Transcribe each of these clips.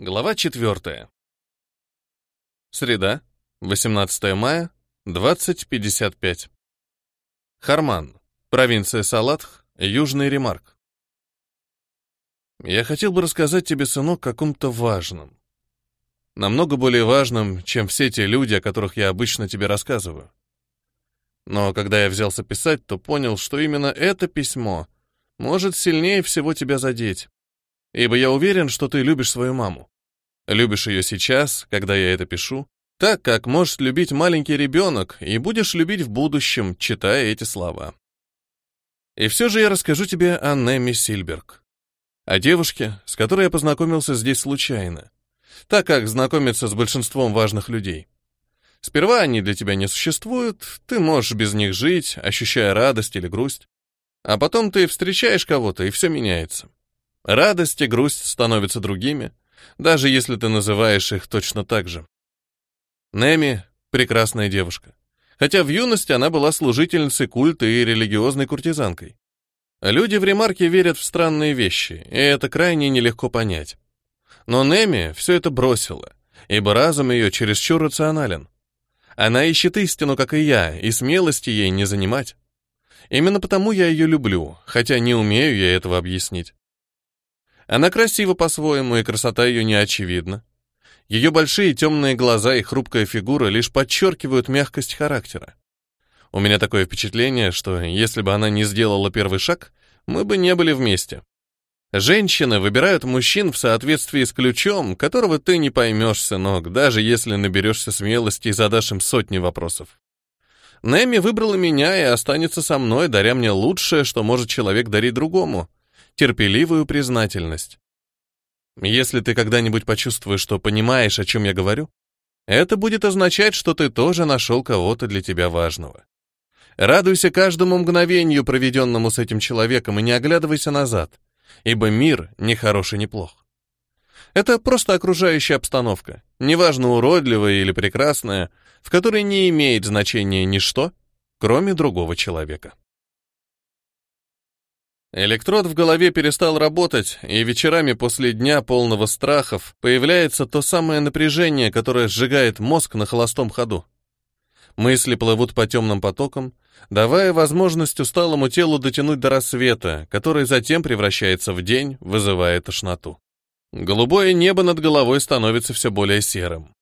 Глава 4. Среда, 18 мая, 20.55. Харман, провинция Салатх, Южный Ремарк. Я хотел бы рассказать тебе, сынок, о каком-то важном. Намного более важном, чем все те люди, о которых я обычно тебе рассказываю. Но когда я взялся писать, то понял, что именно это письмо может сильнее всего тебя задеть ибо я уверен, что ты любишь свою маму. Любишь ее сейчас, когда я это пишу, так как можешь любить маленький ребенок и будешь любить в будущем, читая эти слова. И все же я расскажу тебе о Нэмми Сильберг, о девушке, с которой я познакомился здесь случайно, так как знакомиться с большинством важных людей. Сперва они для тебя не существуют, ты можешь без них жить, ощущая радость или грусть, а потом ты встречаешь кого-то, и все меняется. Радость и грусть становятся другими, даже если ты называешь их точно так же. Неми — прекрасная девушка, хотя в юности она была служительницей культа и религиозной куртизанкой. Люди в ремарке верят в странные вещи, и это крайне нелегко понять. Но Неми все это бросила, ибо разум ее чересчур рационален. Она ищет истину, как и я, и смелости ей не занимать. Именно потому я ее люблю, хотя не умею я этого объяснить. Она красива по-своему, и красота ее не очевидна. Ее большие темные глаза и хрупкая фигура лишь подчеркивают мягкость характера. У меня такое впечатление, что если бы она не сделала первый шаг, мы бы не были вместе. Женщины выбирают мужчин в соответствии с ключом, которого ты не поймешь, сынок, даже если наберешься смелости и задашь им сотни вопросов. Нэми выбрала меня и останется со мной, даря мне лучшее, что может человек дарить другому терпеливую признательность. Если ты когда-нибудь почувствуешь, что понимаешь, о чем я говорю, это будет означать, что ты тоже нашел кого-то для тебя важного. Радуйся каждому мгновению, проведенному с этим человеком, и не оглядывайся назад, ибо мир не хорош и не плох. Это просто окружающая обстановка, неважно уродливая или прекрасная, в которой не имеет значения ничто, кроме другого человека. Электрод в голове перестал работать, и вечерами после дня полного страхов появляется то самое напряжение, которое сжигает мозг на холостом ходу. Мысли плывут по темным потокам, давая возможность усталому телу дотянуть до рассвета, который затем превращается в день, вызывая тошноту. Голубое небо над головой становится все более серым.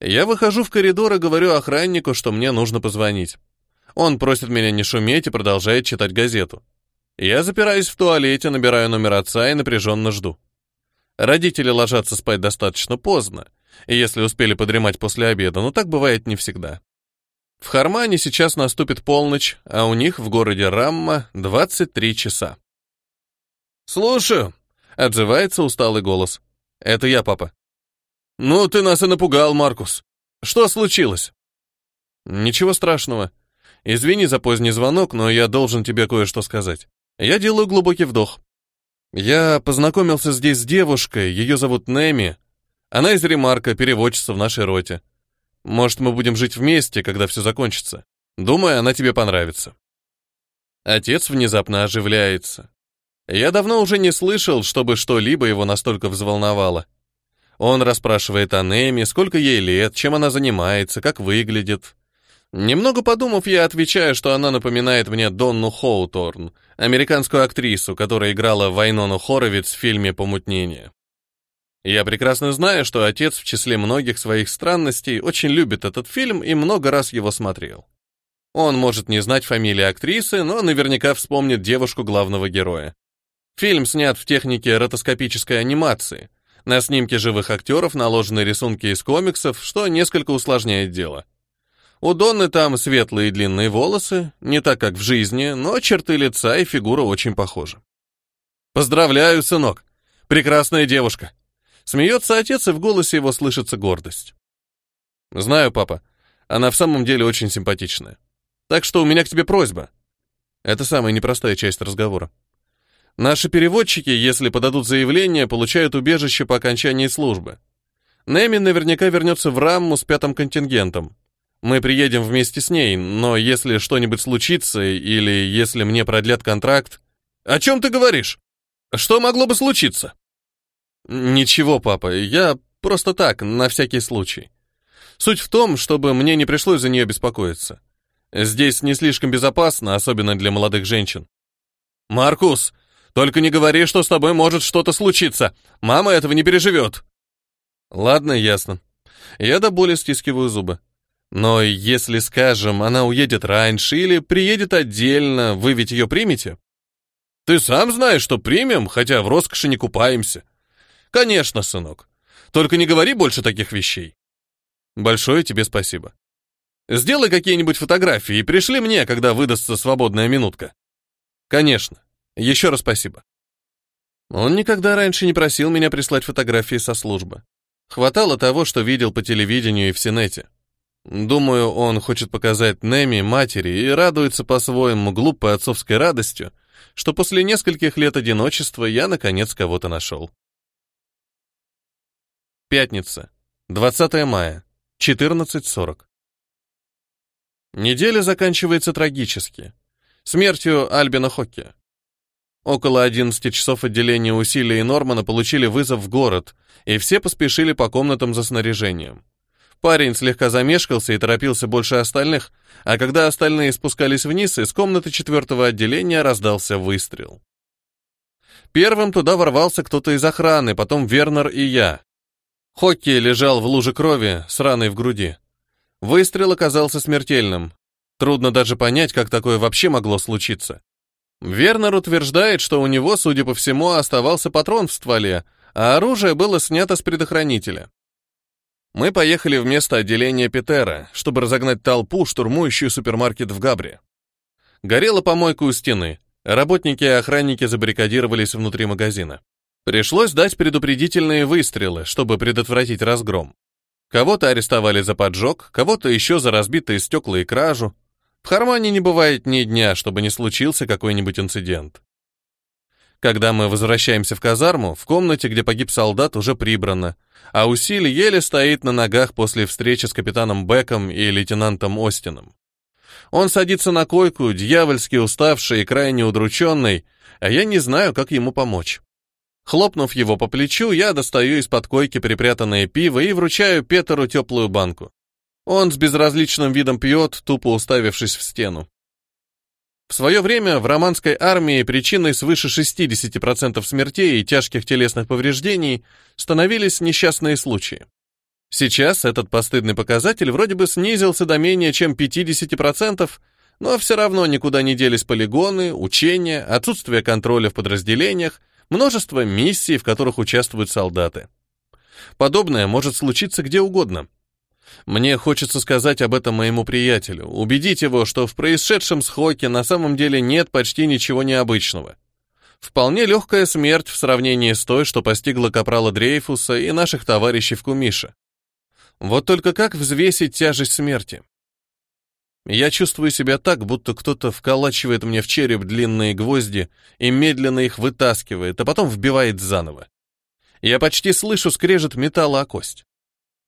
Я выхожу в коридор и говорю охраннику, что мне нужно позвонить. Он просит меня не шуметь и продолжает читать газету. Я запираюсь в туалете, набираю номер отца и напряженно жду. Родители ложатся спать достаточно поздно, если успели подремать после обеда, но так бывает не всегда. В Хармане сейчас наступит полночь, а у них в городе Рамма 23 часа. «Слушаю», — отзывается усталый голос. «Это я, папа». «Ну, ты нас и напугал, Маркус. Что случилось?» «Ничего страшного. Извини за поздний звонок, но я должен тебе кое-что сказать». Я делаю глубокий вдох. Я познакомился здесь с девушкой, ее зовут Неми. Она из Ремарка, переводчица в нашей роте. Может, мы будем жить вместе, когда все закончится. Думаю, она тебе понравится. Отец внезапно оживляется. Я давно уже не слышал, чтобы что-либо его настолько взволновало. Он расспрашивает о Неми, сколько ей лет, чем она занимается, как выглядит. Немного подумав, я отвечаю, что она напоминает мне Донну Хоуторн, американскую актрису, которая играла Вайнону Хоровиц в фильме «Помутнение». Я прекрасно знаю, что отец в числе многих своих странностей очень любит этот фильм и много раз его смотрел. Он может не знать фамилии актрисы, но наверняка вспомнит девушку главного героя. Фильм снят в технике ротоскопической анимации. На снимке живых актеров наложены рисунки из комиксов, что несколько усложняет дело. У Донны там светлые длинные волосы, не так, как в жизни, но черты лица и фигура очень похожи. «Поздравляю, сынок! Прекрасная девушка!» Смеется отец, и в голосе его слышится гордость. «Знаю, папа, она в самом деле очень симпатичная. Так что у меня к тебе просьба». Это самая непростая часть разговора. Наши переводчики, если подадут заявление, получают убежище по окончании службы. Неми наверняка вернется в Рамму с пятым контингентом. Мы приедем вместе с ней, но если что-нибудь случится или если мне продлят контракт... О чем ты говоришь? Что могло бы случиться? Ничего, папа, я просто так, на всякий случай. Суть в том, чтобы мне не пришлось за нее беспокоиться. Здесь не слишком безопасно, особенно для молодых женщин. Маркус, только не говори, что с тобой может что-то случиться. Мама этого не переживет. Ладно, ясно. Я до боли стискиваю зубы. Но если, скажем, она уедет раньше или приедет отдельно, вы ведь ее примете? Ты сам знаешь, что примем, хотя в роскоши не купаемся. Конечно, сынок. Только не говори больше таких вещей. Большое тебе спасибо. Сделай какие-нибудь фотографии и пришли мне, когда выдастся свободная минутка. Конечно. Еще раз спасибо. Он никогда раньше не просил меня прислать фотографии со службы. Хватало того, что видел по телевидению и в Синете. Думаю, он хочет показать Неми матери и радуется по-своему глупой отцовской радостью, что после нескольких лет одиночества я, наконец, кого-то нашел. Пятница, 20 мая, 14.40. Неделя заканчивается трагически. Смертью Альбина Хокки. Около 11 часов отделения усилий Нормана получили вызов в город, и все поспешили по комнатам за снаряжением. Парень слегка замешкался и торопился больше остальных, а когда остальные спускались вниз, из комнаты четвертого отделения раздался выстрел. Первым туда ворвался кто-то из охраны, потом Вернер и я. Хокки лежал в луже крови с раной в груди. Выстрел оказался смертельным. Трудно даже понять, как такое вообще могло случиться. Вернер утверждает, что у него, судя по всему, оставался патрон в стволе, а оружие было снято с предохранителя. Мы поехали в место отделения Петера, чтобы разогнать толпу, штурмующую супермаркет в Габре. Горела помойка у стены. Работники и охранники забаррикадировались внутри магазина. Пришлось дать предупредительные выстрелы, чтобы предотвратить разгром. Кого-то арестовали за поджог, кого-то еще за разбитые стекла и кражу. В Хармане не бывает ни дня, чтобы не случился какой-нибудь инцидент. Когда мы возвращаемся в казарму, в комнате, где погиб солдат, уже прибрано, а Усиль еле стоит на ногах после встречи с капитаном Беком и лейтенантом Остином. Он садится на койку, дьявольски уставший и крайне удрученный, а я не знаю, как ему помочь. Хлопнув его по плечу, я достаю из-под койки припрятанное пиво и вручаю Петеру теплую банку. Он с безразличным видом пьет, тупо уставившись в стену. В свое время в романской армии причиной свыше 60% смертей и тяжких телесных повреждений становились несчастные случаи. Сейчас этот постыдный показатель вроде бы снизился до менее чем 50%, но все равно никуда не делись полигоны, учения, отсутствие контроля в подразделениях, множество миссий, в которых участвуют солдаты. Подобное может случиться где угодно. Мне хочется сказать об этом моему приятелю. Убедить его, что в происшедшем с на самом деле нет почти ничего необычного. Вполне легкая смерть в сравнении с той, что постигла капрала Дрейфуса и наших товарищей в Кумише. Вот только как взвесить тяжесть смерти? Я чувствую себя так, будто кто-то вколачивает мне в череп длинные гвозди и медленно их вытаскивает, а потом вбивает заново. Я почти слышу скрежет металла о кость.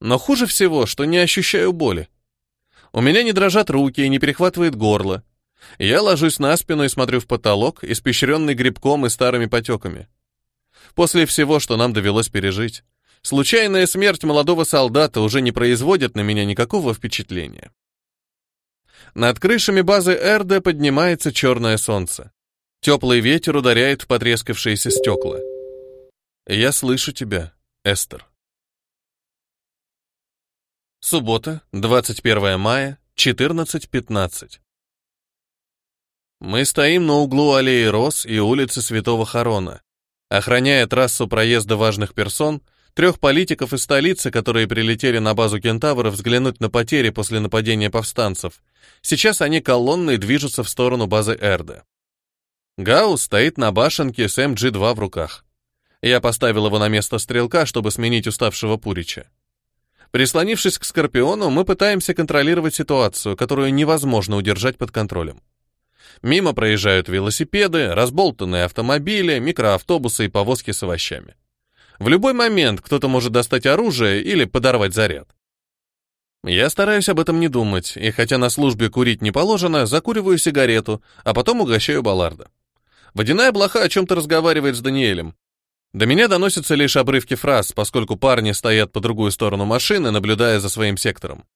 Но хуже всего, что не ощущаю боли. У меня не дрожат руки и не перехватывает горло. Я ложусь на спину и смотрю в потолок, испещренный грибком и старыми потеками. После всего, что нам довелось пережить, случайная смерть молодого солдата уже не производит на меня никакого впечатления. Над крышами базы Эрда поднимается черное солнце. Теплый ветер ударяет в потрескавшиеся стекла. Я слышу тебя, Эстер. Суббота, 21 мая, 14.15. Мы стоим на углу аллеи Рос и улицы Святого Харона, охраняя трассу проезда важных персон, трех политиков из столицы, которые прилетели на базу кентавров взглянуть на потери после нападения повстанцев. Сейчас они колонной движутся в сторону базы Эрда. Гаус стоит на башенке с эм МГ-2 в руках. Я поставил его на место стрелка, чтобы сменить уставшего Пурича. Прислонившись к Скорпиону, мы пытаемся контролировать ситуацию, которую невозможно удержать под контролем. Мимо проезжают велосипеды, разболтанные автомобили, микроавтобусы и повозки с овощами. В любой момент кто-то может достать оружие или подорвать заряд. Я стараюсь об этом не думать, и хотя на службе курить не положено, закуриваю сигарету, а потом угощаю Балларда. Водяная блоха о чем-то разговаривает с Даниэлем. До меня доносятся лишь обрывки фраз, поскольку парни стоят по другую сторону машины, наблюдая за своим сектором.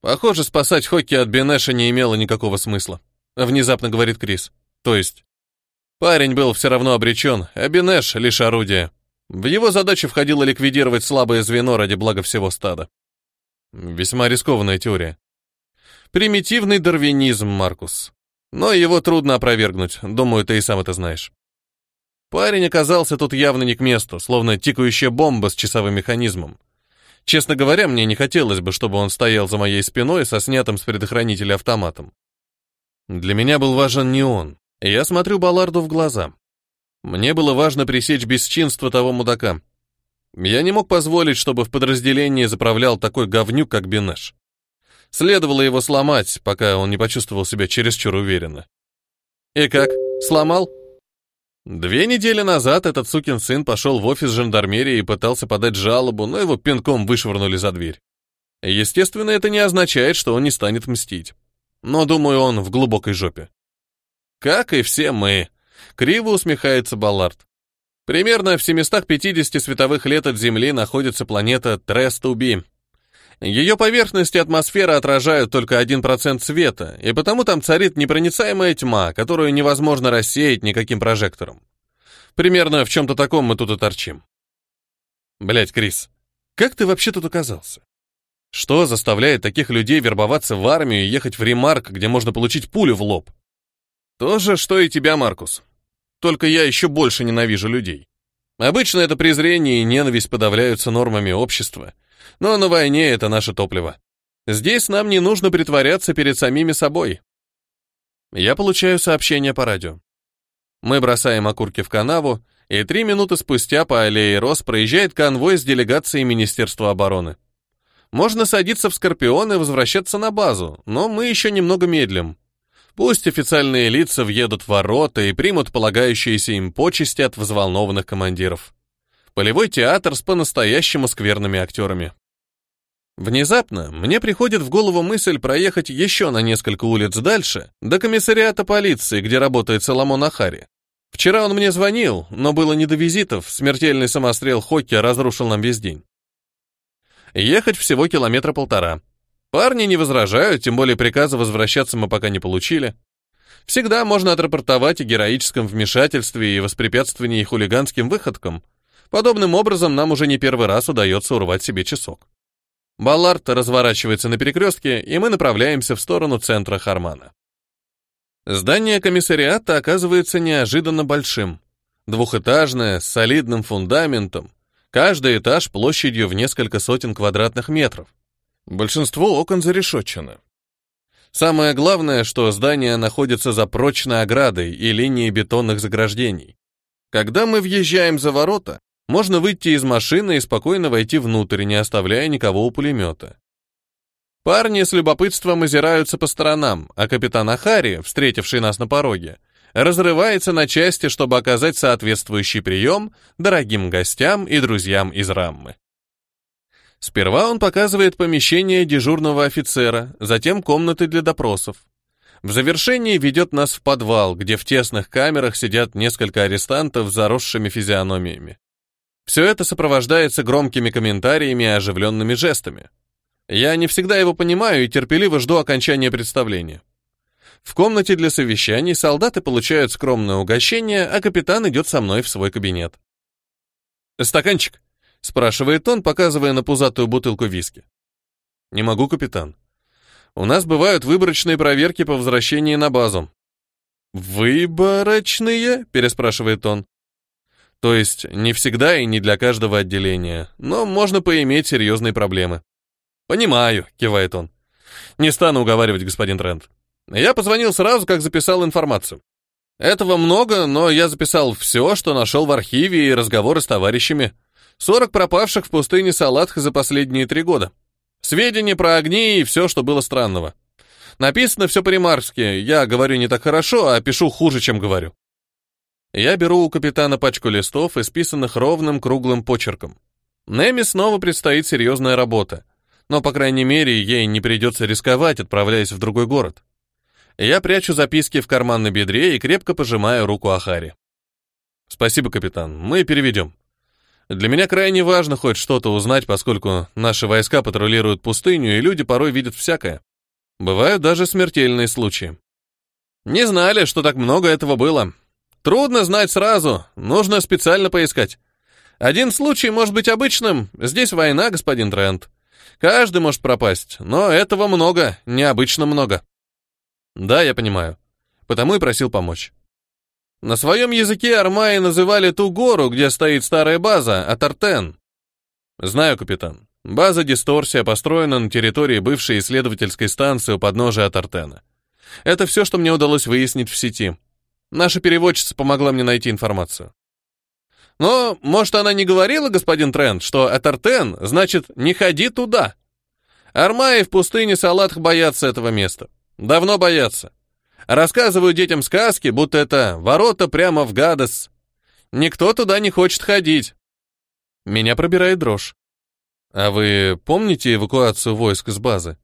Похоже, спасать Хокки от Бенеша не имело никакого смысла, внезапно говорит Крис. То есть парень был все равно обречен, а Бенеш лишь орудие. В его задачу входило ликвидировать слабое звено ради блага всего стада. Весьма рискованная теория. Примитивный дарвинизм, Маркус. Но его трудно опровергнуть, думаю, ты и сам это знаешь. Парень оказался тут явно не к месту, словно тикающая бомба с часовым механизмом. Честно говоря, мне не хотелось бы, чтобы он стоял за моей спиной со снятым с предохранителя автоматом. Для меня был важен не он. Я смотрю Балларду в глаза. Мне было важно пресечь бесчинство того мудака. Я не мог позволить, чтобы в подразделении заправлял такой говнюк, как Бенеш. Следовало его сломать, пока он не почувствовал себя чересчур уверенно. «И как? Сломал?» Две недели назад этот сукин сын пошел в офис жандармерии и пытался подать жалобу, но его пинком вышвырнули за дверь. Естественно, это не означает, что он не станет мстить. Но, думаю, он в глубокой жопе. Как и все мы. Криво усмехается Баллард. Примерно в 750 световых лет от Земли находится планета Трестуби, ее поверхность и атмосфера отражают только 1% света, и потому там царит непроницаемая тьма, которую невозможно рассеять никаким прожектором. Примерно в чем-то таком мы тут и торчим. Блять, Крис, как ты вообще тут оказался? Что заставляет таких людей вербоваться в армию и ехать в ремарк, где можно получить пулю в лоб? То же, что и тебя, Маркус. Только я еще больше ненавижу людей. Обычно это презрение и ненависть подавляются нормами общества, но на войне это наше топливо. Здесь нам не нужно притворяться перед самими собой. Я получаю сообщение по радио. Мы бросаем окурки в канаву, и три минуты спустя по аллее Рос проезжает конвой с делегацией Министерства обороны. Можно садиться в «Скорпион» и возвращаться на базу, но мы еще немного медлим. Пусть официальные лица въедут в ворота и примут полагающиеся им почести от взволнованных командиров. Полевой театр с по-настоящему скверными актерами. Внезапно мне приходит в голову мысль проехать еще на несколько улиц дальше, до комиссариата полиции, где работает Соломон Ахари. Вчера он мне звонил, но было не до визитов, смертельный самострел Хокки разрушил нам весь день. Ехать всего километра полтора. Парни не возражают, тем более приказа возвращаться мы пока не получили. Всегда можно отрапортовать о героическом вмешательстве и воспрепятствовании хулиганским выходкам. Подобным образом нам уже не первый раз удается урвать себе часок. Баллард разворачивается на перекрестке, и мы направляемся в сторону центра Хармана. Здание комиссариата оказывается неожиданно большим. Двухэтажное, с солидным фундаментом, каждый этаж площадью в несколько сотен квадратных метров. Большинство окон зарешетчено. Самое главное, что здание находится за прочной оградой и линией бетонных заграждений. Когда мы въезжаем за ворота, можно выйти из машины и спокойно войти внутрь, не оставляя никого у пулемета. Парни с любопытством озираются по сторонам, а капитан Ахари, встретивший нас на пороге, разрывается на части, чтобы оказать соответствующий прием дорогим гостям и друзьям из Раммы. Сперва он показывает помещение дежурного офицера, затем комнаты для допросов. В завершении ведет нас в подвал, где в тесных камерах сидят несколько арестантов с заросшими физиономиями. Все это сопровождается громкими комментариями и оживленными жестами. Я не всегда его понимаю и терпеливо жду окончания представления. В комнате для совещаний солдаты получают скромное угощение, а капитан идет со мной в свой кабинет. «Стаканчик?» — спрашивает он, показывая на пузатую бутылку виски. «Не могу, капитан. У нас бывают выборочные проверки по возвращении на базу». «Выборочные?» — переспрашивает он. То есть не всегда и не для каждого отделения, но можно поиметь серьезные проблемы. «Понимаю», — кивает он. «Не стану уговаривать, господин Трент. Я позвонил сразу, как записал информацию. Этого много, но я записал все, что нашел в архиве и разговоры с товарищами. 40 пропавших в пустыне Салатха за последние три года. Сведения про огни и все, что было странного. Написано все по-ремарски. Я говорю не так хорошо, а пишу хуже, чем говорю. Я беру у капитана пачку листов, исписанных ровным круглым почерком. Неми снова предстоит серьезная работа, но, по крайней мере, ей не придется рисковать, отправляясь в другой город. Я прячу записки в карман на бедре и крепко пожимаю руку Ахари. «Спасибо, капитан, мы переведем. Для меня крайне важно хоть что-то узнать, поскольку наши войска патрулируют пустыню, и люди порой видят всякое. Бывают даже смертельные случаи». «Не знали, что так много этого было», Трудно знать сразу, нужно специально поискать. Один случай может быть обычным, здесь война, господин Трент. Каждый может пропасть, но этого много, необычно много. Да, я понимаю. Потому и просил помочь. На своем языке армаи называли ту гору, где стоит старая база, Атартен. Знаю, капитан. База Дисторсия построена на территории бывшей исследовательской станции у подножия Атартена. Это все, что мне удалось выяснить в сети. Наша переводчица помогла мне найти информацию. Но, может, она не говорила, господин Трент, что Этартен значит «не ходи туда». Армаи в пустыне Салатх боятся этого места. Давно боятся. Рассказываю детям сказки, будто это ворота прямо в Гадес. Никто туда не хочет ходить. Меня пробирает дрожь. А вы помните эвакуацию войск с базы?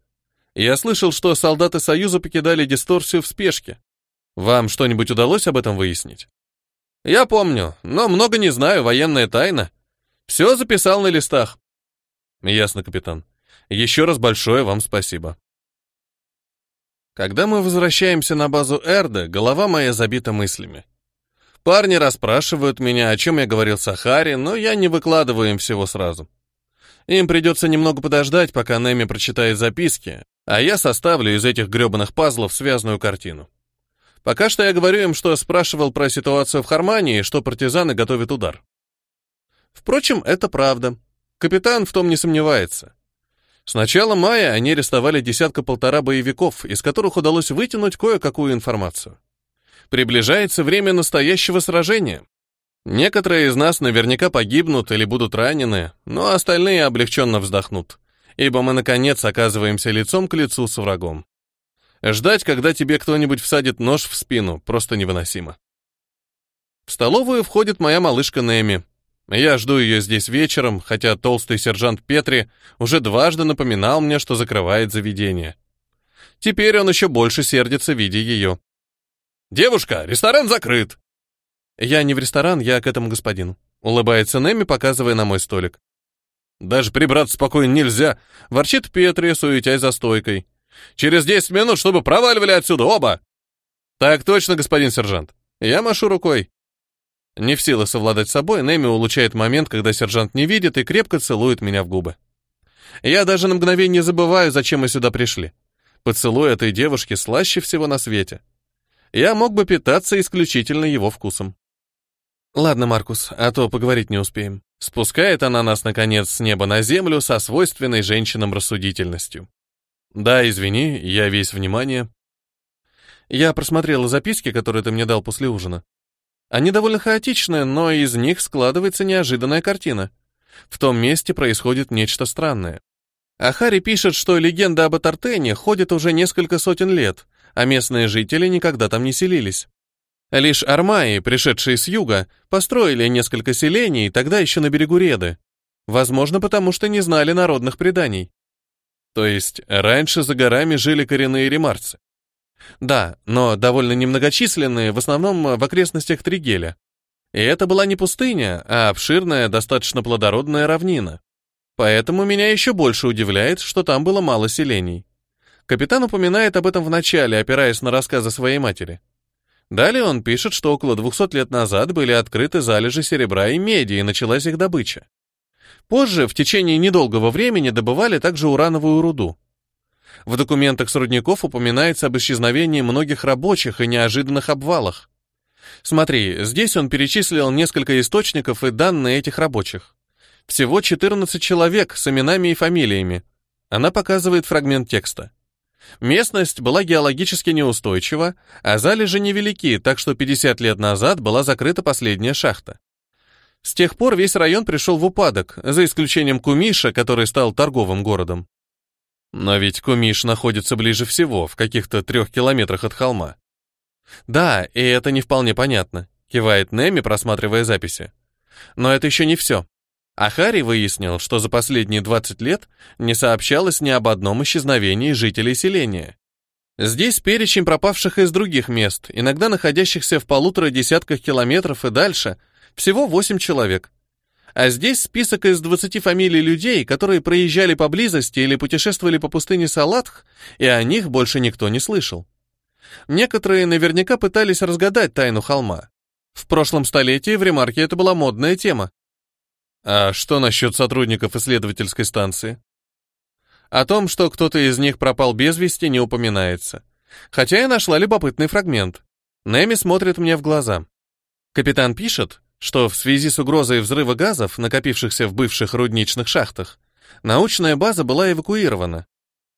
Я слышал, что солдаты Союза покидали дисторсию в спешке. Вам что-нибудь удалось об этом выяснить? Я помню, но много не знаю, военная тайна. Все записал на листах. Ясно, капитан. Еще раз большое вам спасибо. Когда мы возвращаемся на базу Эрда, голова моя забита мыслями. Парни расспрашивают меня, о чем я говорил Сахаре, но я не выкладываю им всего сразу. Им придется немного подождать, пока Неми прочитает записки, а я составлю из этих гребаных пазлов связную картину. Пока что я говорю им, что спрашивал про ситуацию в Хармании, что партизаны готовят удар. Впрочем, это правда. Капитан в том не сомневается. С начала мая они арестовали десятка-полтора боевиков, из которых удалось вытянуть кое-какую информацию. Приближается время настоящего сражения. Некоторые из нас наверняка погибнут или будут ранены, но остальные облегченно вздохнут, ибо мы, наконец, оказываемся лицом к лицу с врагом. Ждать, когда тебе кто-нибудь всадит нож в спину, просто невыносимо. В столовую входит моя малышка Неми. Я жду ее здесь вечером, хотя толстый сержант Петри уже дважды напоминал мне, что закрывает заведение. Теперь он еще больше сердится, видя ее. «Девушка, ресторан закрыт!» «Я не в ресторан, я к этому господину», — улыбается Неми, показывая на мой столик. «Даже прибраться спокойно нельзя!» — ворчит Петри, суетясь за стойкой. Через 10 минут, чтобы проваливали отсюда оба!» «Так точно, господин сержант!» Я машу рукой. Не в силах совладать собой, Неми улучшает момент, когда сержант не видит и крепко целует меня в губы. Я даже на мгновение забываю, зачем мы сюда пришли. Поцелуй этой девушки слаще всего на свете. Я мог бы питаться исключительно его вкусом. Ладно, Маркус, а то поговорить не успеем. Спускает она нас, наконец, с неба на землю со свойственной женщинам рассудительностью. Да, извини, я весь внимание. Я просмотрела записки, которые ты мне дал после ужина. Они довольно хаотичны, но из них складывается неожиданная картина. В том месте происходит нечто странное. Ахари пишет, что легенда об Атартене ходит уже несколько сотен лет, а местные жители никогда там не селились. Лишь армаи, пришедшие с юга, построили несколько селений, тогда еще на берегу Реды. Возможно, потому что не знали народных преданий. То есть раньше за горами жили коренные ремарцы. Да, но довольно немногочисленные, в основном в окрестностях Тригеля. И это была не пустыня, а обширная, достаточно плодородная равнина. Поэтому меня еще больше удивляет, что там было мало селений. Капитан упоминает об этом в начале, опираясь на рассказы своей матери. Далее он пишет, что около 200 лет назад были открыты залежи серебра и меди, и началась их добыча. Позже, в течение недолгого времени, добывали также урановую руду. В документах Срудников упоминается об исчезновении многих рабочих и неожиданных обвалах. Смотри, здесь он перечислил несколько источников и данные этих рабочих. Всего 14 человек с именами и фамилиями. Она показывает фрагмент текста. Местность была геологически неустойчива, а залежи невелики, так что 50 лет назад была закрыта последняя шахта. С тех пор весь район пришел в упадок, за исключением Кумиша, который стал торговым городом. Но ведь Кумиш находится ближе всего, в каких-то трех километрах от холма. Да, и это не вполне понятно, кивает Неми, просматривая записи. Но это еще не все. Ахари выяснил, что за последние 20 лет не сообщалось ни об одном исчезновении жителей селения. Здесь перечень пропавших из других мест, иногда находящихся в полутора десятках километров и дальше, всего восемь человек. А здесь список из 20 фамилий людей, которые проезжали поблизости или путешествовали по пустыне Салатх, и о них больше никто не слышал. Некоторые наверняка пытались разгадать тайну холма. В прошлом столетии в ремарке это была модная тема. А что насчет сотрудников исследовательской станции? О том, что кто-то из них пропал без вести, не упоминается. Хотя я нашла любопытный фрагмент. Неми смотрит мне в глаза. Капитан пишет, что в связи с угрозой взрыва газов, накопившихся в бывших рудничных шахтах, научная база была эвакуирована.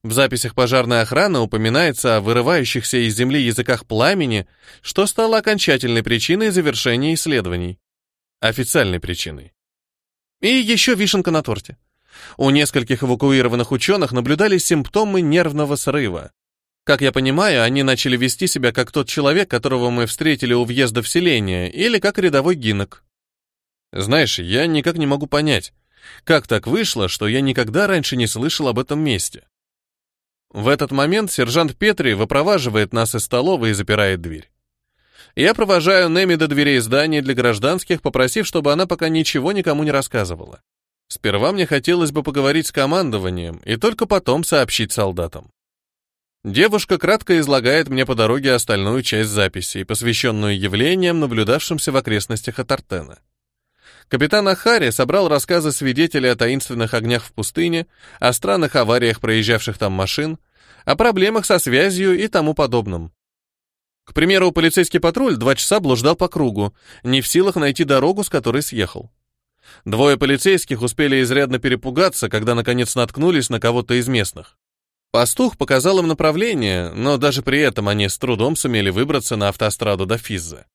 В записях пожарной охраны упоминается о вырывающихся из земли языках пламени, что стало окончательной причиной завершения исследований. Официальной причиной. И еще вишенка на торте. У нескольких эвакуированных ученых наблюдались симптомы нервного срыва. Как я понимаю, они начали вести себя как тот человек, которого мы встретили у въезда в селение, или как рядовой гинок. Знаешь, я никак не могу понять, как так вышло, что я никогда раньше не слышал об этом месте. В этот момент сержант Петри выпроваживает нас из столовой и запирает дверь. Я провожаю Неми до дверей здания для гражданских, попросив, чтобы она пока ничего никому не рассказывала. Сперва мне хотелось бы поговорить с командованием и только потом сообщить солдатам. Девушка кратко излагает мне по дороге остальную часть записи, посвященную явлениям, наблюдавшимся в окрестностях Атартена. Капитан Ахари собрал рассказы свидетелей о таинственных огнях в пустыне, о странных авариях проезжавших там машин, о проблемах со связью и тому подобном. К примеру, полицейский патруль два часа блуждал по кругу, не в силах найти дорогу, с которой съехал. Двое полицейских успели изрядно перепугаться, когда наконец наткнулись на кого-то из местных. Пастух показал им направление, но даже при этом они с трудом сумели выбраться на автостраду до Физзы.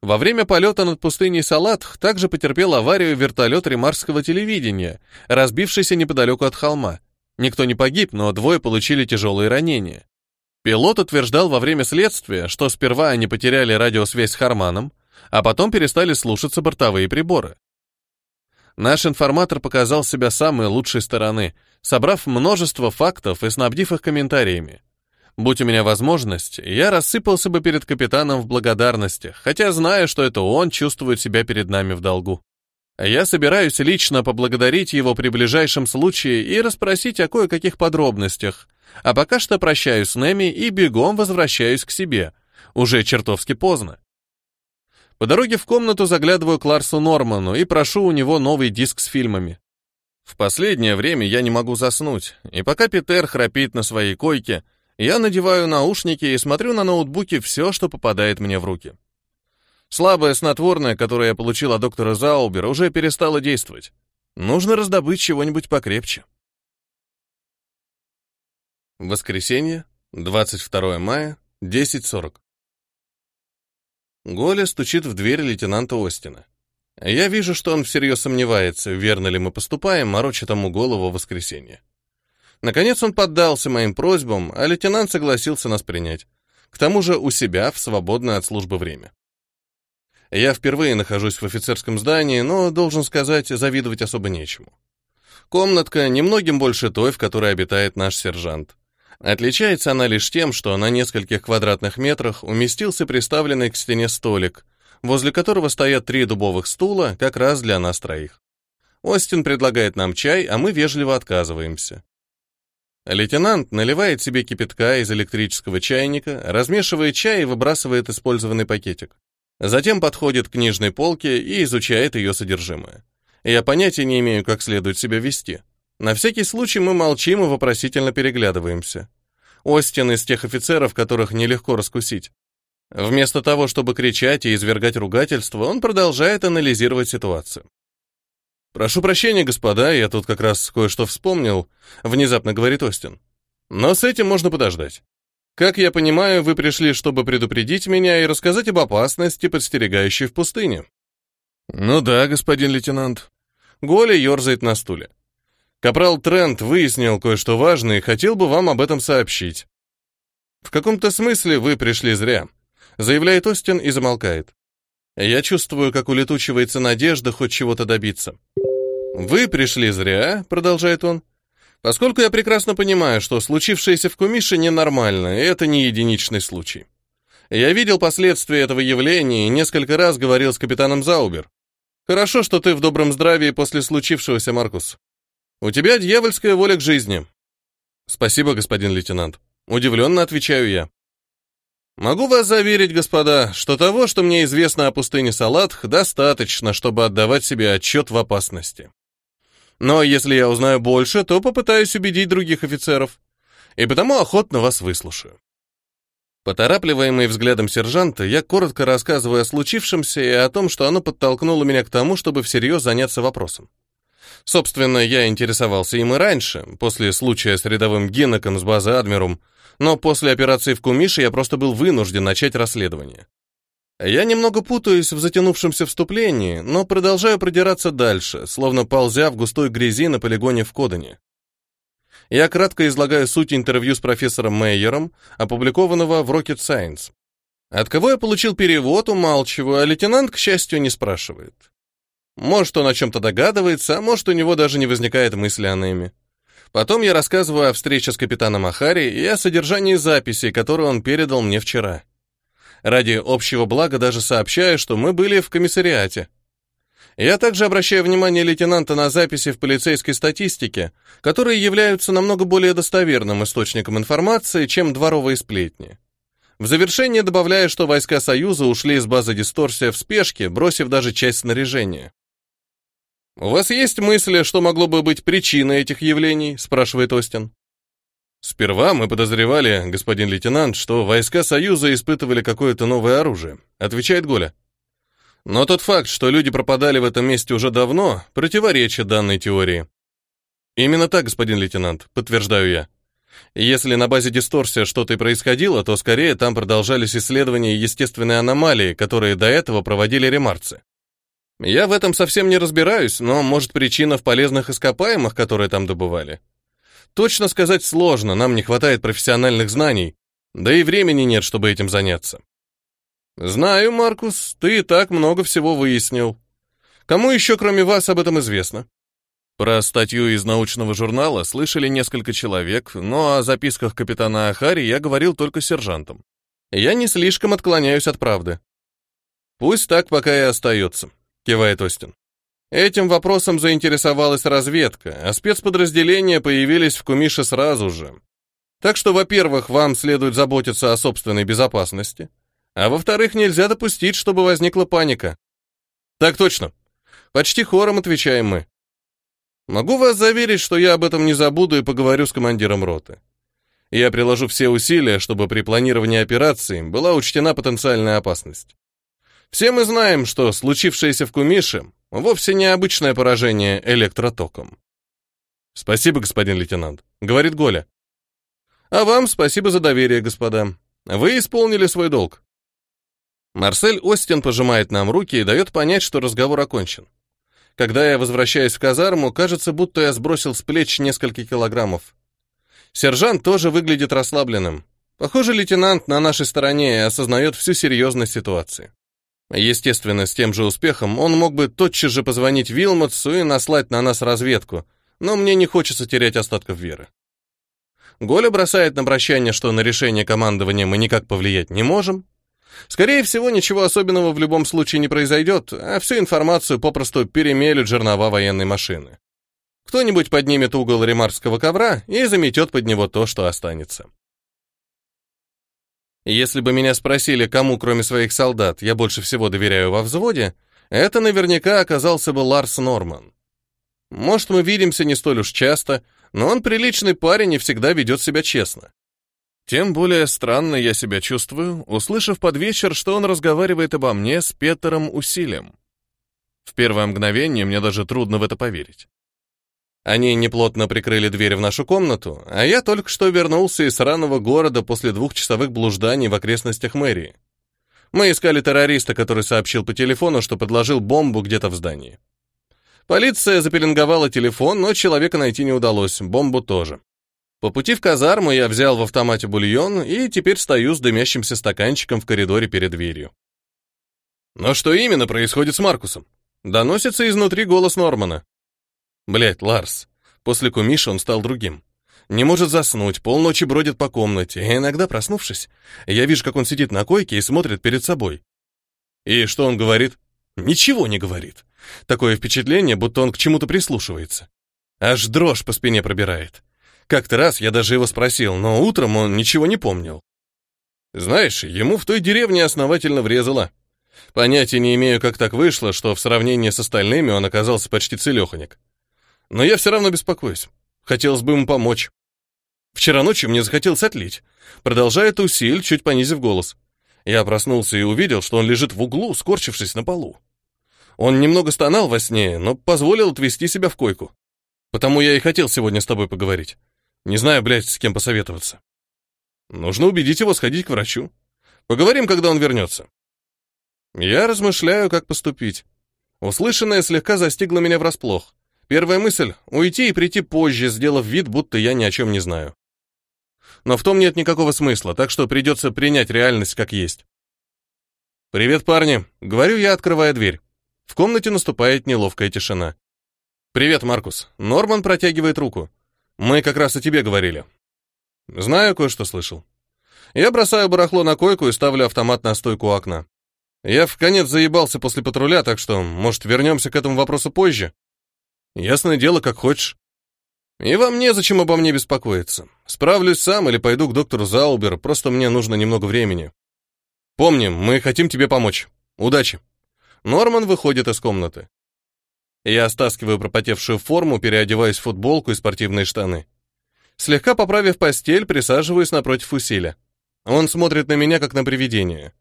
Во время полета над пустыней Салатх также потерпел аварию вертолет ремарского телевидения, разбившийся неподалеку от холма. Никто не погиб, но двое получили тяжелые ранения. Пилот утверждал во время следствия, что сперва они потеряли радиосвязь с Харманом, а потом перестали слушаться бортовые приборы. Наш информатор показал себя самой лучшей стороны, собрав множество фактов и снабдив их комментариями. Будь у меня возможность, я рассыпался бы перед капитаном в благодарности, хотя знаю, что это он чувствует себя перед нами в долгу. Я собираюсь лично поблагодарить его при ближайшем случае и расспросить о кое-каких подробностях, а пока что прощаюсь с Неми и бегом возвращаюсь к себе. Уже чертовски поздно. По дороге в комнату заглядываю к Ларсу Норману и прошу у него новый диск с фильмами. В последнее время я не могу заснуть, и пока Питер храпит на своей койке, я надеваю наушники и смотрю на ноутбуке все, что попадает мне в руки. Слабое снотворное, которое я получил от доктора Заубера, уже перестало действовать. Нужно раздобыть чего-нибудь покрепче. Воскресенье, 22 мая, 10.40. Голя стучит в дверь лейтенанта Остина. Я вижу, что он всерьез сомневается, верно ли мы поступаем, морочит ему голову в воскресенье. Наконец он поддался моим просьбам, а лейтенант согласился нас принять. К тому же у себя в свободное от службы время. Я впервые нахожусь в офицерском здании, но, должен сказать, завидовать особо нечему. Комнатка немногим больше той, в которой обитает наш сержант. Отличается она лишь тем, что на нескольких квадратных метрах уместился приставленный к стене столик, возле которого стоят три дубовых стула, как раз для нас троих. Остин предлагает нам чай, а мы вежливо отказываемся. Лейтенант наливает себе кипятка из электрического чайника, размешивает чай и выбрасывает использованный пакетик. Затем подходит к книжной полке и изучает ее содержимое. Я понятия не имею, как следует себя вести. На всякий случай мы молчим и вопросительно переглядываемся. Остин из тех офицеров, которых нелегко раскусить. Вместо того, чтобы кричать и извергать ругательство, он продолжает анализировать ситуацию. «Прошу прощения, господа, я тут как раз кое-что вспомнил», — внезапно говорит Остин. «Но с этим можно подождать. Как я понимаю, вы пришли, чтобы предупредить меня и рассказать об опасности, подстерегающей в пустыне». «Ну да, господин лейтенант». Голя ерзает на стуле. Капрал Трент выяснил кое-что важное и хотел бы вам об этом сообщить. В каком-то смысле вы пришли зря, заявляет Остин и замолкает. Я чувствую, как улетучивается надежда хоть чего-то добиться. Вы пришли зря, продолжает он. Поскольку я прекрасно понимаю, что случившееся в Кумише ненормально, и это не единичный случай. Я видел последствия этого явления и несколько раз говорил с капитаном Заубер. Хорошо, что ты в добром здравии после случившегося, Маркус. У тебя дьявольская воля к жизни. Спасибо, господин лейтенант. Удивленно отвечаю я. Могу вас заверить, господа, что того, что мне известно о пустыне Салатх, достаточно, чтобы отдавать себе отчет в опасности. Но если я узнаю больше, то попытаюсь убедить других офицеров. И потому охотно вас выслушаю. Поторапливаемый взглядом сержанта, я коротко рассказываю о случившемся и о том, что оно подтолкнуло меня к тому, чтобы всерьез заняться вопросом. Собственно, я интересовался им и раньше, после случая с рядовым Геннеком с базы Адмирум, но после операции в Кумише я просто был вынужден начать расследование. Я немного путаюсь в затянувшемся вступлении, но продолжаю продираться дальше, словно ползя в густой грязи на полигоне в Кодане. Я кратко излагаю суть интервью с профессором Мейером, опубликованного в Rocket Science. От кого я получил перевод, умалчиваю, а лейтенант, к счастью, не спрашивает. Может, он о чем-то догадывается, а может, у него даже не возникает мысли о Неме. Потом я рассказываю о встрече с капитаном Ахари и о содержании записи, которую он передал мне вчера. Ради общего блага даже сообщаю, что мы были в комиссариате. Я также обращаю внимание лейтенанта на записи в полицейской статистике, которые являются намного более достоверным источником информации, чем дворовые сплетни. В завершение добавляю, что войска Союза ушли из базы Дисторсия в спешке, бросив даже часть снаряжения. «У вас есть мысли, что могло бы быть причиной этих явлений?» — спрашивает Остин. «Сперва мы подозревали, господин лейтенант, что войска Союза испытывали какое-то новое оружие», — отвечает Голя. «Но тот факт, что люди пропадали в этом месте уже давно, противоречит данной теории». «Именно так, господин лейтенант», — подтверждаю я. «Если на базе дисторсия что-то и происходило, то скорее там продолжались исследования естественной аномалии, которые до этого проводили ремарцы». Я в этом совсем не разбираюсь, но, может, причина в полезных ископаемых, которые там добывали. Точно сказать сложно, нам не хватает профессиональных знаний, да и времени нет, чтобы этим заняться. Знаю, Маркус, ты и так много всего выяснил. Кому еще, кроме вас, об этом известно? Про статью из научного журнала слышали несколько человек, но о записках капитана Ахари я говорил только сержантам. Я не слишком отклоняюсь от правды. Пусть так пока и остается. — кивает Остин. Этим вопросом заинтересовалась разведка, а спецподразделения появились в Кумише сразу же. Так что, во-первых, вам следует заботиться о собственной безопасности, а во-вторых, нельзя допустить, чтобы возникла паника. Так точно. Почти хором отвечаем мы. Могу вас заверить, что я об этом не забуду и поговорю с командиром роты. Я приложу все усилия, чтобы при планировании операции была учтена потенциальная опасность. Все мы знаем, что случившееся в Кумише вовсе необычное поражение электротоком. Спасибо, господин лейтенант, говорит Голя. А вам спасибо за доверие, господа. Вы исполнили свой долг. Марсель Остин пожимает нам руки и дает понять, что разговор окончен. Когда я возвращаюсь в казарму, кажется, будто я сбросил с плеч несколько килограммов. Сержант тоже выглядит расслабленным. Похоже, лейтенант на нашей стороне и осознает всю серьезность ситуации. Естественно, с тем же успехом он мог бы тотчас же позвонить Вилмотсу и наслать на нас разведку, но мне не хочется терять остатков веры. Голя бросает на прощание, что на решение командования мы никак повлиять не можем. Скорее всего, ничего особенного в любом случае не произойдет, а всю информацию попросту перемелют жернова военной машины. Кто-нибудь поднимет угол ремарского ковра и заметет под него то, что останется. Если бы меня спросили, кому, кроме своих солдат, я больше всего доверяю во взводе, это наверняка оказался бы Ларс Норман. Может, мы видимся не столь уж часто, но он приличный парень и всегда ведет себя честно. Тем более странно я себя чувствую, услышав под вечер, что он разговаривает обо мне с Петером Усилем. В первое мгновение мне даже трудно в это поверить. Они неплотно прикрыли дверь в нашу комнату, а я только что вернулся из сраного города после двухчасовых блужданий в окрестностях мэрии. Мы искали террориста, который сообщил по телефону, что подложил бомбу где-то в здании. Полиция запеленговала телефон, но человека найти не удалось, бомбу тоже. По пути в казарму я взял в автомате бульон и теперь стою с дымящимся стаканчиком в коридоре перед дверью. Но что именно происходит с Маркусом? Доносится изнутри голос Нормана. Блять, Ларс, после Кумиша он стал другим. Не может заснуть, полночи бродит по комнате, и иногда, проснувшись, я вижу, как он сидит на койке и смотрит перед собой. И что он говорит? Ничего не говорит. Такое впечатление, будто он к чему-то прислушивается. Аж дрожь по спине пробирает. Как-то раз я даже его спросил, но утром он ничего не помнил. Знаешь, ему в той деревне основательно врезало. Понятия не имею, как так вышло, что в сравнении с остальными он оказался почти целеханик но я все равно беспокоюсь. Хотелось бы ему помочь. Вчера ночью мне захотелось отлить. Продолжает Усиль, чуть понизив голос. Я проснулся и увидел, что он лежит в углу, скорчившись на полу. Он немного стонал во сне, но позволил отвести себя в койку. Потому я и хотел сегодня с тобой поговорить. Не знаю, блядь, с кем посоветоваться. Нужно убедить его сходить к врачу. Поговорим, когда он вернется. Я размышляю, как поступить. Услышанное слегка застигло меня врасплох. Первая мысль — уйти и прийти позже, сделав вид, будто я ни о чем не знаю. Но в том нет никакого смысла, так что придется принять реальность как есть. «Привет, парни!» — говорю я, открывая дверь. В комнате наступает неловкая тишина. «Привет, Маркус!» — Норман протягивает руку. «Мы как раз о тебе говорили». «Знаю, кое-что слышал». Я бросаю барахло на койку и ставлю автомат на стойку у окна. Я в конец заебался после патруля, так что, может, вернемся к этому вопросу позже? Ясное дело, как хочешь. И вам незачем обо мне беспокоиться. Справлюсь сам или пойду к доктору Заубер, просто мне нужно немного времени. Помни, мы хотим тебе помочь. Удачи. Норман выходит из комнаты. Я стаскиваю пропотевшую форму, переодеваюсь в футболку и спортивные штаны. Слегка поправив постель, присаживаюсь напротив Усиля. Он смотрит на меня, как на привидение.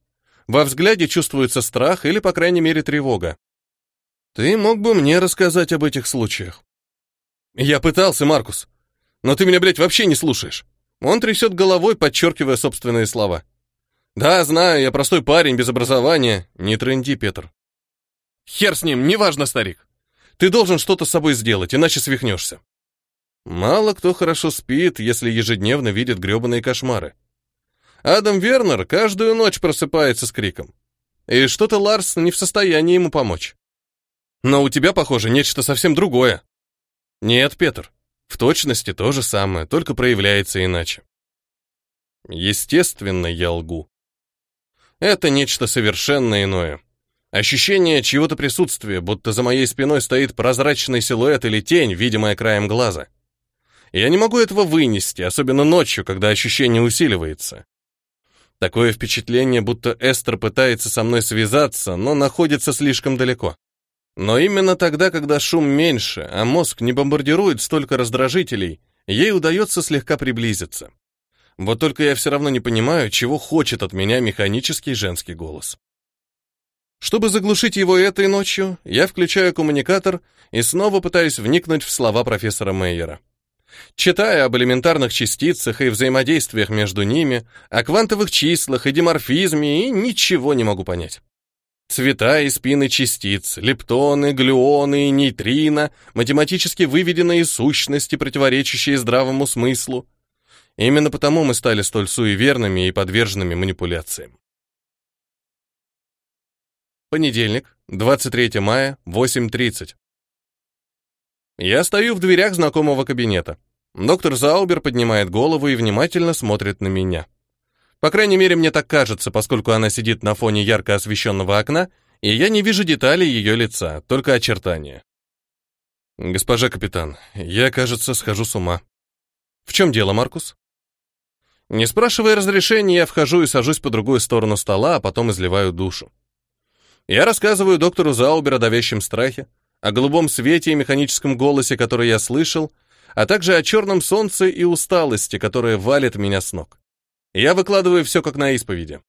Во взгляде чувствуется страх или, по крайней мере, тревога. Ты мог бы мне рассказать об этих случаях. Я пытался, Маркус, но ты меня, блядь, вообще не слушаешь. Он трясет головой, подчеркивая собственные слова. Да, знаю, я простой парень, без образования. Не тренди, Петр. Хер с ним, неважно, старик. Ты должен что-то с собой сделать, иначе свихнешься. Мало кто хорошо спит, если ежедневно видит гребаные кошмары. Адам Вернер каждую ночь просыпается с криком. И что-то Ларс не в состоянии ему помочь. Но у тебя, похоже, нечто совсем другое. Нет, Петр, в точности то же самое, только проявляется иначе. Естественно, я лгу. Это нечто совершенно иное. Ощущение чьего-то присутствия, будто за моей спиной стоит прозрачный силуэт или тень, видимая краем глаза. Я не могу этого вынести, особенно ночью, когда ощущение усиливается. Такое впечатление, будто Эстер пытается со мной связаться, но находится слишком далеко. Но именно тогда, когда шум меньше, а мозг не бомбардирует столько раздражителей, ей удается слегка приблизиться. Вот только я все равно не понимаю, чего хочет от меня механический женский голос. Чтобы заглушить его этой ночью, я включаю коммуникатор и снова пытаюсь вникнуть в слова профессора Мейера. Читая об элементарных частицах и взаимодействиях между ними, о квантовых числах и диморфизме, и ничего не могу понять. Цвета и спины частиц, лептоны, глюоны, нейтрино, математически выведенные сущности, противоречащие здравому смыслу. Именно потому мы стали столь суеверными и подверженными манипуляциям. Понедельник, 23 мая, 8.30. Я стою в дверях знакомого кабинета. Доктор Заубер поднимает голову и внимательно смотрит на меня. По крайней мере, мне так кажется, поскольку она сидит на фоне ярко освещенного окна, и я не вижу деталей ее лица, только очертания. Госпожа капитан, я, кажется, схожу с ума. В чем дело, Маркус? Не спрашивая разрешения, я вхожу и сажусь по другую сторону стола, а потом изливаю душу. Я рассказываю доктору Заубер о довещем страхе, о голубом свете и механическом голосе, который я слышал, а также о черном солнце и усталости, которая валит меня с ног. Я выкладываю все как на исповеди.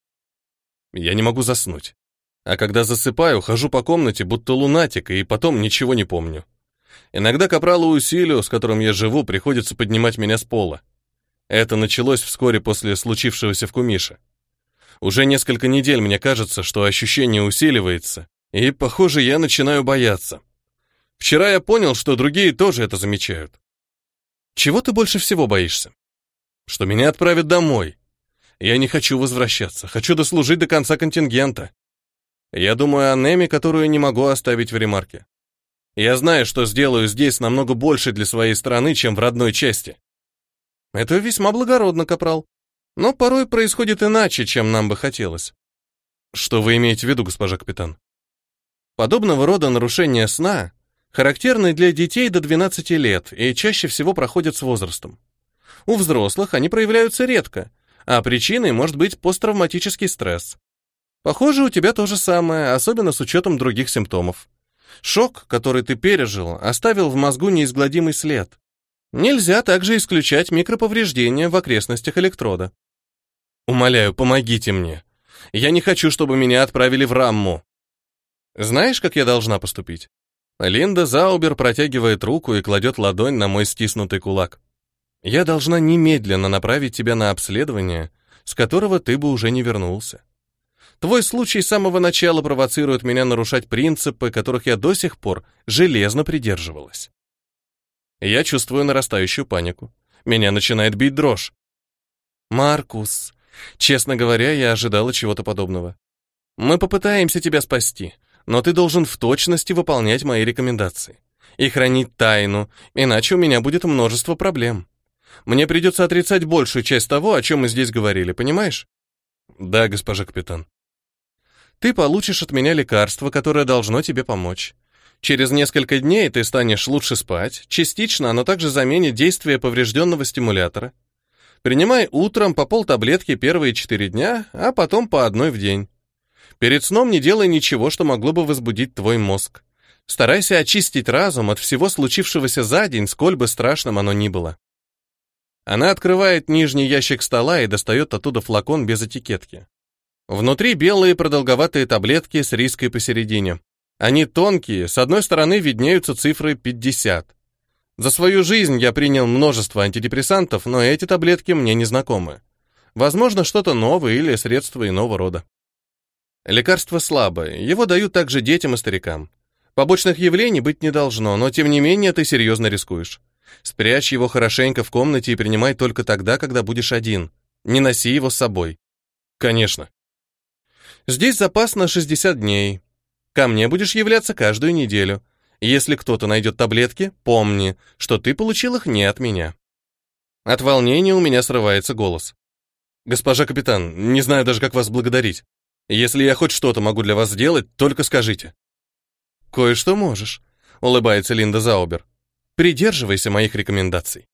Я не могу заснуть. А когда засыпаю, хожу по комнате, будто лунатик, и потом ничего не помню. Иногда капралу Усилию, с которым я живу, приходится поднимать меня с пола. Это началось вскоре после случившегося в Кумише. Уже несколько недель мне кажется, что ощущение усиливается, и, похоже, я начинаю бояться. Вчера я понял, что другие тоже это замечают. Чего ты больше всего боишься? Что меня отправят домой, я не хочу возвращаться. Хочу дослужить до конца контингента. Я думаю о Неме, которую не могу оставить в ремарке. Я знаю, что сделаю здесь намного больше для своей страны, чем в родной части. Это весьма благородно, Капрал. Но порой происходит иначе, чем нам бы хотелось. Что вы имеете в виду, госпожа капитан? Подобного рода нарушения сна характерны для детей до 12 лет и чаще всего проходят с возрастом. У взрослых они проявляются редко – а причиной может быть посттравматический стресс. Похоже, у тебя то же самое, особенно с учетом других симптомов. Шок, который ты пережил, оставил в мозгу неизгладимый след. Нельзя также исключать микроповреждения в окрестностях электрода. Умоляю, помогите мне. Я не хочу, чтобы меня отправили в рамму. Знаешь, как я должна поступить? Линда Заубер протягивает руку и кладет ладонь на мой стиснутый кулак. Я должна немедленно направить тебя на обследование, с которого ты бы уже не вернулся. Твой случай с самого начала провоцирует меня нарушать принципы, которых я до сих пор железно придерживалась. Я чувствую нарастающую панику. Меня начинает бить дрожь. Маркус, честно говоря, я ожидала чего-то подобного. Мы попытаемся тебя спасти, но ты должен в точности выполнять мои рекомендации и хранить тайну, иначе у меня будет множество проблем. Мне придется отрицать большую часть того, о чем мы здесь говорили, понимаешь? Да, госпожа капитан. Ты получишь от меня лекарство, которое должно тебе помочь. Через несколько дней ты станешь лучше спать. Частично оно также заменит действие поврежденного стимулятора. Принимай утром по полтаблетки первые четыре дня, а потом по одной в день. Перед сном не делай ничего, что могло бы возбудить твой мозг. Старайся очистить разум от всего случившегося за день, сколь бы страшным оно ни было. Она открывает нижний ящик стола и достает оттуда флакон без этикетки. Внутри белые продолговатые таблетки с риской посередине. Они тонкие, с одной стороны виднеются цифры 50. За свою жизнь я принял множество антидепрессантов, но эти таблетки мне не знакомы. Возможно, что-то новое или средство иного рода. Лекарство слабое, его дают также детям и старикам. Побочных явлений быть не должно, но тем не менее ты серьезно рискуешь. Спрячь его хорошенько в комнате и принимай только тогда, когда будешь один. Не носи его с собой. Конечно. Здесь запас на 60 дней. Ко мне будешь являться каждую неделю. Если кто-то найдет таблетки, помни, что ты получил их не от меня. От волнения у меня срывается голос. Госпожа капитан, не знаю даже, как вас благодарить. Если я хоть что-то могу для вас сделать, только скажите. Кое-что можешь, улыбается Линда Заубер. Придерживайся моих рекомендаций.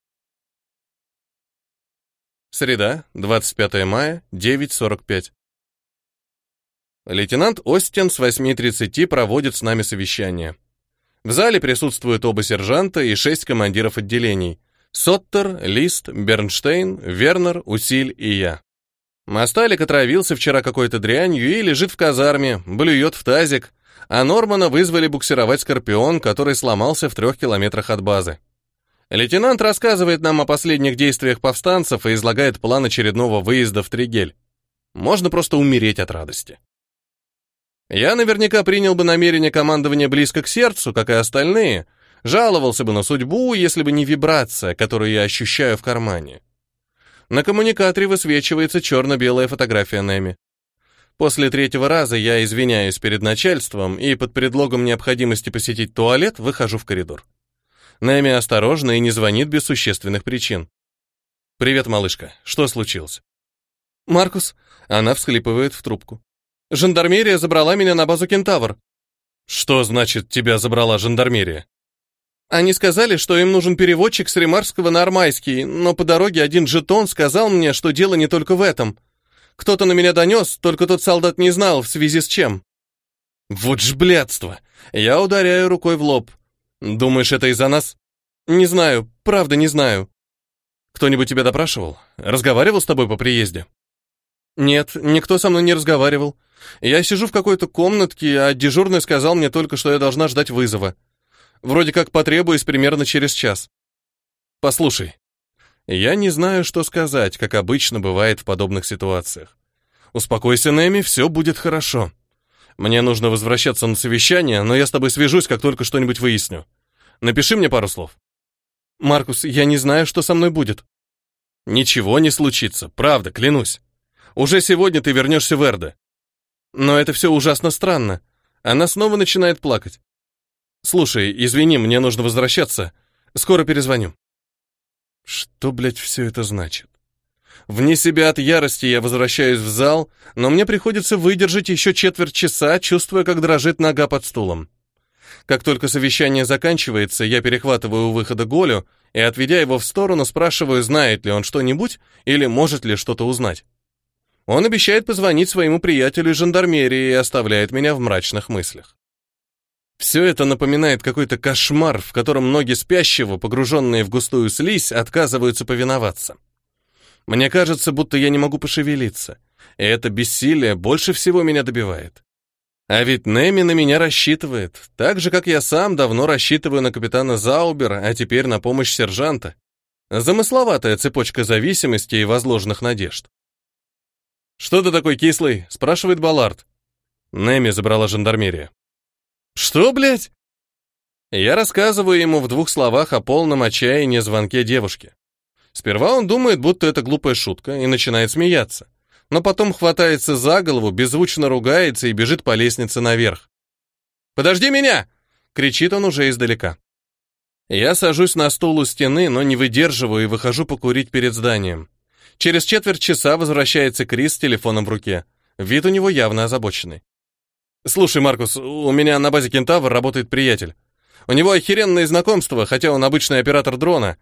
Среда, 25 мая, 9.45. Лейтенант Остин с 8.30 проводит с нами совещание. В зале присутствуют оба сержанта и шесть командиров отделений. Соттер, Лист, Бернштейн, Вернер, Усиль и я. Масталик отравился вчера какой-то дрянью и лежит в казарме, блюет в тазик, а Нормана вызвали буксировать «Скорпион», который сломался в трех километрах от базы. Лейтенант рассказывает нам о последних действиях повстанцев и излагает план очередного выезда в Тригель. Можно просто умереть от радости. Я наверняка принял бы намерение командования близко к сердцу, как и остальные, жаловался бы на судьбу, если бы не вибрация, которую я ощущаю в кармане. На коммуникаторе высвечивается черно-белая фотография Нэми. После третьего раза я извиняюсь перед начальством и под предлогом необходимости посетить туалет выхожу в коридор. Нэми осторожно и не звонит без существенных причин. «Привет, малышка. Что случилось?» «Маркус». Она всхлипывает в трубку. «Жандармерия забрала меня на базу «Кентавр». «Что значит, тебя забрала жандармерия?» Они сказали, что им нужен переводчик с Ремарского на Армайский, но по дороге один жетон сказал мне, что дело не только в этом — кто-то на меня донес, только тот солдат не знал, в связи с чем». «Вот ж блядство!» Я ударяю рукой в лоб. «Думаешь, это из-за нас?» «Не знаю, правда не знаю». «Кто-нибудь тебя допрашивал? Разговаривал с тобой по приезде?» «Нет, никто со мной не разговаривал. Я сижу в какой-то комнатке, а дежурный сказал мне только, что я должна ждать вызова. Вроде как потребуюсь примерно через час». «Послушай, я не знаю, что сказать, как обычно бывает в подобных ситуациях. Успокойся, Нэми, все будет хорошо. Мне нужно возвращаться на совещание, но я с тобой свяжусь, как только что-нибудь выясню. Напиши мне пару слов. Маркус, я не знаю, что со мной будет. Ничего не случится, правда, клянусь. Уже сегодня ты вернешься в Эрде. Но это все ужасно странно. Она снова начинает плакать. Слушай, извини, мне нужно возвращаться. Скоро перезвоню. Что, блядь, все это значит? Вне себя от ярости я возвращаюсь в зал, но мне приходится выдержать еще четверть часа, чувствуя, как дрожит нога под стулом. Как только совещание заканчивается, я перехватываю у выхода Голю и, отведя его в сторону, спрашиваю, знает ли он что-нибудь или может ли что-то узнать. Он обещает позвонить своему приятелю из жандармерии и оставляет меня в мрачных мыслях. Все это напоминает какой-то кошмар, в котором ноги спящего, погруженные в густую слизь, отказываются повиноваться. Мне кажется, будто я не могу пошевелиться, и это бессилие больше всего меня добивает. А ведь Неми на меня рассчитывает, так же, как я сам давно рассчитываю на капитана Заубера, а теперь на помощь сержанта. Замысловатая цепочка зависимости и возложенных надежд. «Что ты такой кислый?» — спрашивает Баллард. Неми забрала жандармерия. «Что, блядь?» Я рассказываю ему в двух словах о полном отчаянии звонке девушки. Сперва он думает, будто это глупая шутка, и начинает смеяться. Но потом хватается за голову, беззвучно ругается и бежит по лестнице наверх. «Подожди меня!» — кричит он уже издалека. Я сажусь на стул у стены, но не выдерживаю и выхожу покурить перед зданием. Через четверть часа возвращается Крис с телефоном в руке. Вид у него явно озабоченный. «Слушай, Маркус, у меня на базе Кентавр работает приятель. У него охеренные знакомства, хотя он обычный оператор дрона.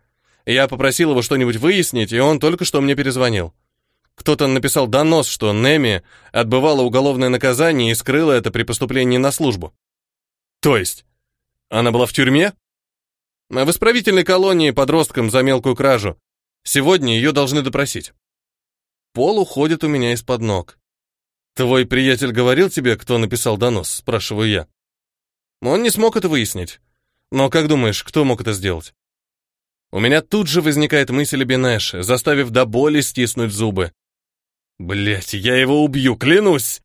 Я попросил его что-нибудь выяснить, и он только что мне перезвонил. Кто-то написал донос, что Неми отбывала уголовное наказание и скрыла это при поступлении на службу. То есть? Она была в тюрьме? В исправительной колонии подросткам за мелкую кражу. Сегодня ее должны допросить. Пол уходит у меня из-под ног. «Твой приятель говорил тебе, кто написал донос?» — спрашиваю я. Ну, он не смог это выяснить. Но как думаешь, кто мог это сделать? У меня тут же возникает мысль о Бенеш, заставив до боли стиснуть зубы. Блять, я его убью, клянусь!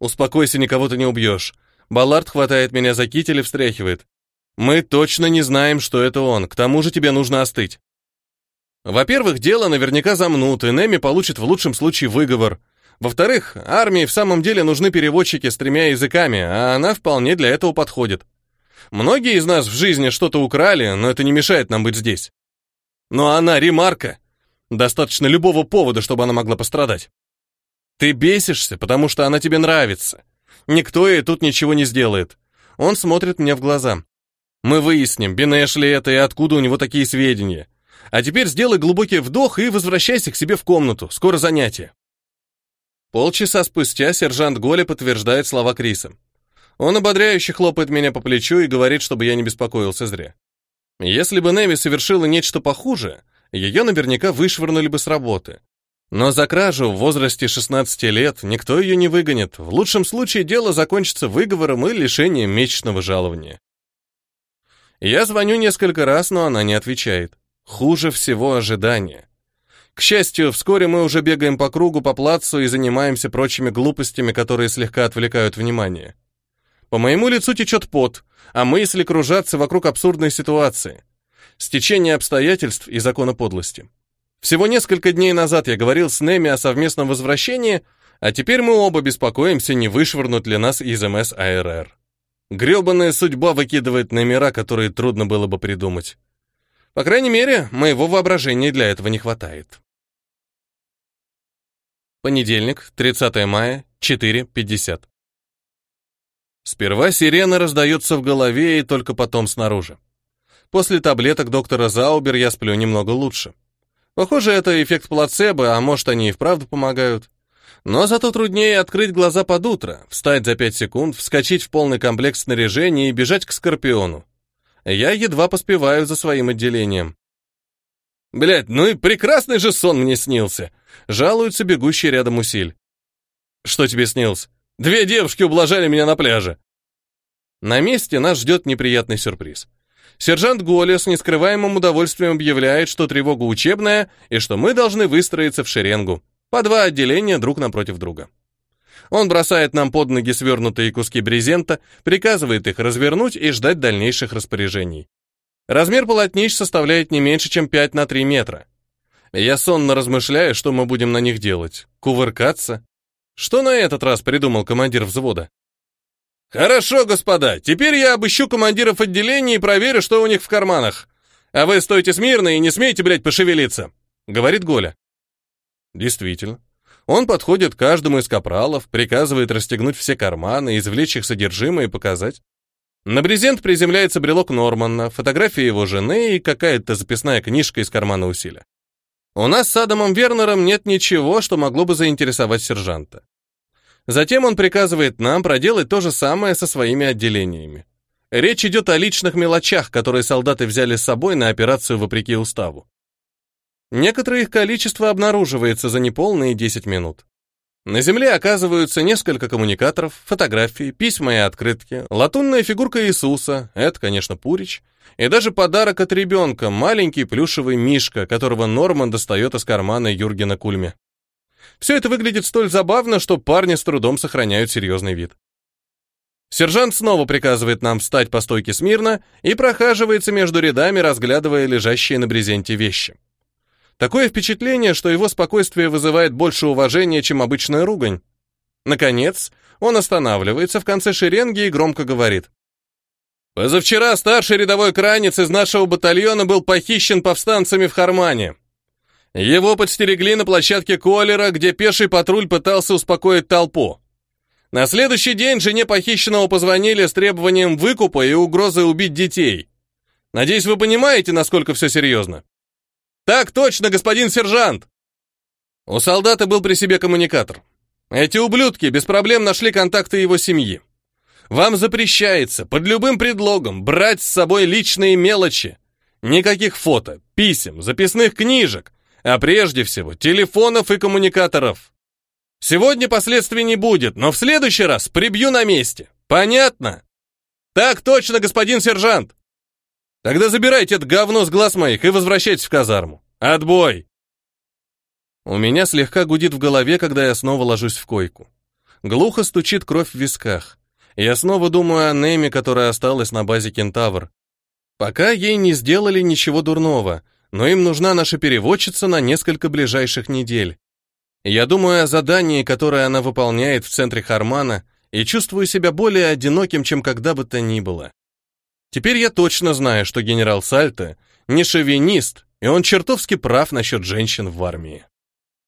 Успокойся, никого ты не убьешь. Баллард хватает меня за китель и встряхивает. Мы точно не знаем, что это он, к тому же тебе нужно остыть. Во-первых, дело наверняка замнут, и Неми получит в лучшем случае выговор — во-вторых, армии в самом деле нужны переводчики с тремя языками, а она вполне для этого подходит. Многие из нас в жизни что-то украли, но это не мешает нам быть здесь. Но она ремарка. Достаточно любого повода, чтобы она могла пострадать. Ты бесишься, потому что она тебе нравится. Никто ей тут ничего не сделает. Он смотрит мне в глаза. Мы выясним, Бинэш ли это и откуда у него такие сведения. А теперь сделай глубокий вдох и возвращайся к себе в комнату. Скоро занятие. Полчаса спустя сержант Голи подтверждает слова Криса. Он ободряюще хлопает меня по плечу и говорит, чтобы я не беспокоился зря. Если бы Неви совершила нечто похуже, ее наверняка вышвырнули бы с работы. Но за кражу в возрасте 16 лет никто ее не выгонит. В лучшем случае дело закончится выговором и лишением месячного жалования. Я звоню несколько раз, но она не отвечает. Хуже всего ожидания. К счастью, вскоре мы уже бегаем по кругу, по плацу и занимаемся прочими глупостями, которые слегка отвлекают внимание. По моему лицу течет пот, а мысли кружатся вокруг абсурдной ситуации. Стечение обстоятельств и закона подлости. Всего несколько дней назад я говорил с Неми о совместном возвращении, а теперь мы оба беспокоимся, не вышвырнут ли нас из МС АРР. Гребаная судьба выкидывает номера, которые трудно было бы придумать. По крайней мере, моего воображения для этого не хватает. Понедельник, 30 мая, 4.50. Сперва сирена раздается в голове и только потом снаружи. После таблеток доктора Заубер я сплю немного лучше. Похоже, это эффект плацебо, а может, они и вправду помогают. Но зато труднее открыть глаза под утро, встать за 5 секунд, вскочить в полный комплект снаряжения и бежать к Скорпиону. Я едва поспеваю за своим отделением. Блять, ну и прекрасный же сон мне снился!» Жалуется бегущий рядом усиль. «Что тебе снилось? Две девушки ублажали меня на пляже!» На месте нас ждет неприятный сюрприз. Сержант Голя с нескрываемым удовольствием объявляет, что тревога учебная и что мы должны выстроиться в шеренгу, по два отделения друг напротив друга. Он бросает нам под ноги свернутые куски брезента, приказывает их развернуть и ждать дальнейших распоряжений. Размер полотнищ составляет не меньше, чем 5 на 3 метра. Я сонно размышляю, что мы будем на них делать. Кувыркаться? Что на этот раз придумал командир взвода? Хорошо, господа, теперь я обыщу командиров отделений и проверю, что у них в карманах. А вы стойте смирно и не смейте, блядь, пошевелиться, говорит Голя. Действительно. Он подходит к каждому из капралов, приказывает расстегнуть все карманы, извлечь их содержимое и показать. На брезент приземляется брелок Нормана, фотография его жены и какая-то записная книжка из кармана усилия. У нас с Адамом Вернером нет ничего, что могло бы заинтересовать сержанта. Затем он приказывает нам проделать то же самое со своими отделениями. Речь идет о личных мелочах, которые солдаты взяли с собой на операцию вопреки уставу. Некоторое их количество обнаруживается за неполные 10 минут. На земле оказываются несколько коммуникаторов, фотографии, письма и открытки, латунная фигурка Иисуса, это, конечно, Пурич — и даже подарок от ребенка, маленький плюшевый мишка, которого Норман достает из кармана Юргена Кульме. Все это выглядит столь забавно, что парни с трудом сохраняют серьезный вид. Сержант снова приказывает нам встать по стойке смирно и прохаживается между рядами, разглядывая лежащие на брезенте вещи. Такое впечатление, что его спокойствие вызывает больше уважения, чем обычная ругань. Наконец, он останавливается в конце шеренги и громко говорит. Позавчера старший рядовой кранец из нашего батальона был похищен повстанцами в Хармане. Его подстерегли на площадке Колера, где пеший патруль пытался успокоить толпу. На следующий день жене похищенного позвонили с требованием выкупа и угрозой убить детей. Надеюсь, вы понимаете, насколько все серьезно. Так точно, господин сержант! У солдата был при себе коммуникатор. Эти ублюдки без проблем нашли контакты его семьи. Вам запрещается под любым предлогом брать с собой личные мелочи. Никаких фото, писем, записных книжек, а прежде всего телефонов и коммуникаторов. Сегодня последствий не будет, но в следующий раз прибью на месте. Понятно? Так точно, господин сержант. Тогда забирайте это говно с глаз моих и возвращайтесь в казарму. Отбой. У меня слегка гудит в голове, когда я снова ложусь в койку. Глухо стучит кровь в висках. Я снова думаю о Неме, которая осталась на базе Кентавр. Пока ей не сделали ничего дурного, но им нужна наша переводчица на несколько ближайших недель. Я думаю о задании, которое она выполняет в центре Хармана, и чувствую себя более одиноким, чем когда бы то ни было. Теперь я точно знаю, что генерал Сальто не шовинист, и он чертовски прав насчет женщин в армии.